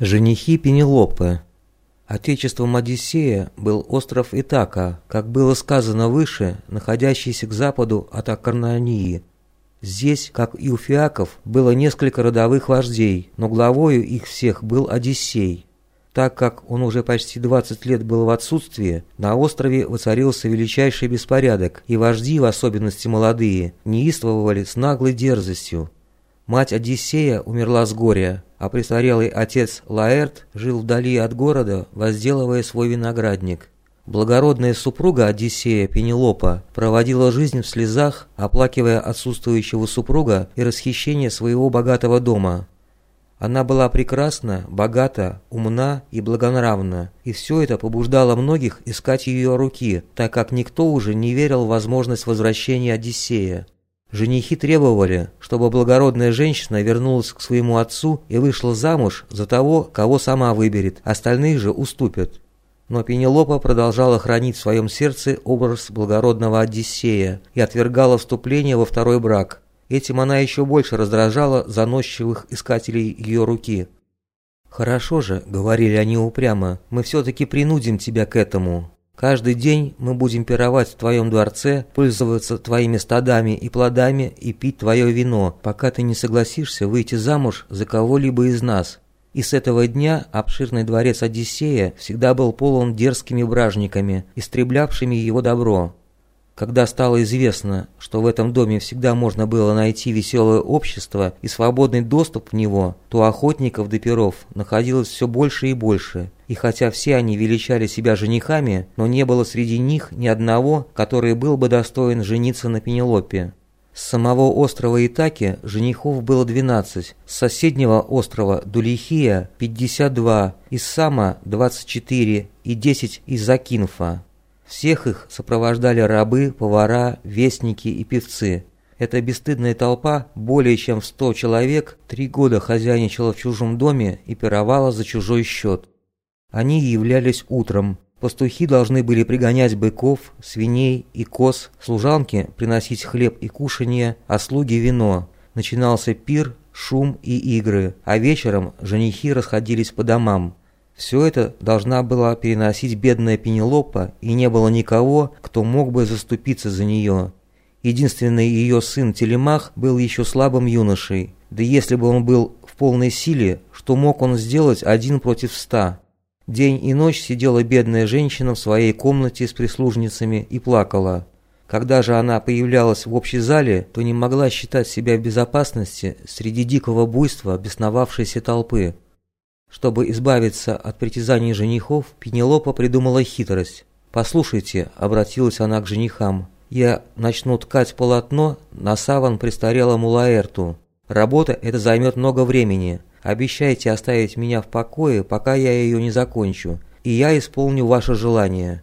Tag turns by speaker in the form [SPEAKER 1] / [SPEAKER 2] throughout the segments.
[SPEAKER 1] Женихи Пенелопы. Отечеством Одиссея был остров Итака, как было сказано выше, находящийся к западу от Акарнании. Здесь, как и у фиаков, было несколько родовых вождей, но главою их всех был Одиссей. Так как он уже почти 20 лет был в отсутствии, на острове воцарился величайший беспорядок, и вожди, в особенности молодые, неистовывали с наглой дерзостью. Мать Одиссея умерла с горя, а престарелый отец Лаэрт жил вдали от города, возделывая свой виноградник. Благородная супруга Одиссея Пенелопа проводила жизнь в слезах, оплакивая отсутствующего супруга и расхищение своего богатого дома. Она была прекрасна, богата, умна и благонравна, и все это побуждало многих искать ее руки, так как никто уже не верил в возможность возвращения Одиссея. Женихи требовали, чтобы благородная женщина вернулась к своему отцу и вышла замуж за того, кого сама выберет, остальные же уступят. Но Пенелопа продолжала хранить в своем сердце образ благородного Одиссея и отвергала вступление во второй брак. Этим она еще больше раздражала заносчивых искателей ее руки. «Хорошо же», — говорили они упрямо, — «мы все-таки принудим тебя к этому. Каждый день мы будем пировать в твоем дворце, пользоваться твоими стадами и плодами и пить твое вино, пока ты не согласишься выйти замуж за кого-либо из нас. И с этого дня обширный дворец Одиссея всегда был полон дерзкими бражниками, истреблявшими его добро. Когда стало известно, что в этом доме всегда можно было найти веселое общество и свободный доступ в него, то охотников до перов находилось все больше и больше. И хотя все они величали себя женихами, но не было среди них ни одного, который был бы достоин жениться на Пенелопе. С самого острова Итаки женихов было 12, с соседнего острова Дулихия – 52, из Сама – 24 и 10 из Закинфа. Всех их сопровождали рабы, повара, вестники и певцы. Эта бесстыдная толпа, более чем в сто человек, три года хозяйничала в чужом доме и пировала за чужой счет. Они являлись утром. Пастухи должны были пригонять быков, свиней и коз, служанки приносить хлеб и кушанье, а слуги вино. Начинался пир, шум и игры, а вечером женихи расходились по домам. Все это должна была переносить бедная Пенелопа, и не было никого, кто мог бы заступиться за нее. Единственный ее сын Телемах был еще слабым юношей, да если бы он был в полной силе, что мог он сделать один против ста? День и ночь сидела бедная женщина в своей комнате с прислужницами и плакала. Когда же она появлялась в общей зале, то не могла считать себя в безопасности среди дикого буйства бесновавшейся толпы. Чтобы избавиться от притязаний женихов, Пенелопа придумала хитрость. «Послушайте», — обратилась она к женихам, — «я начну ткать полотно на саван престарелому Лаэрту. Работа это займет много времени. Обещайте оставить меня в покое, пока я ее не закончу, и я исполню ваше желание».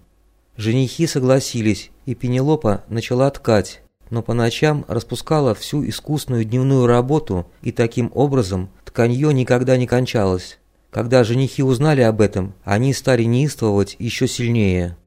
[SPEAKER 1] Женихи согласились, и Пенелопа начала ткать, но по ночам распускала всю искусную дневную работу, и таким образом тканье никогда не кончалось. Когда женихи узнали об этом, они стали неистовывать еще сильнее.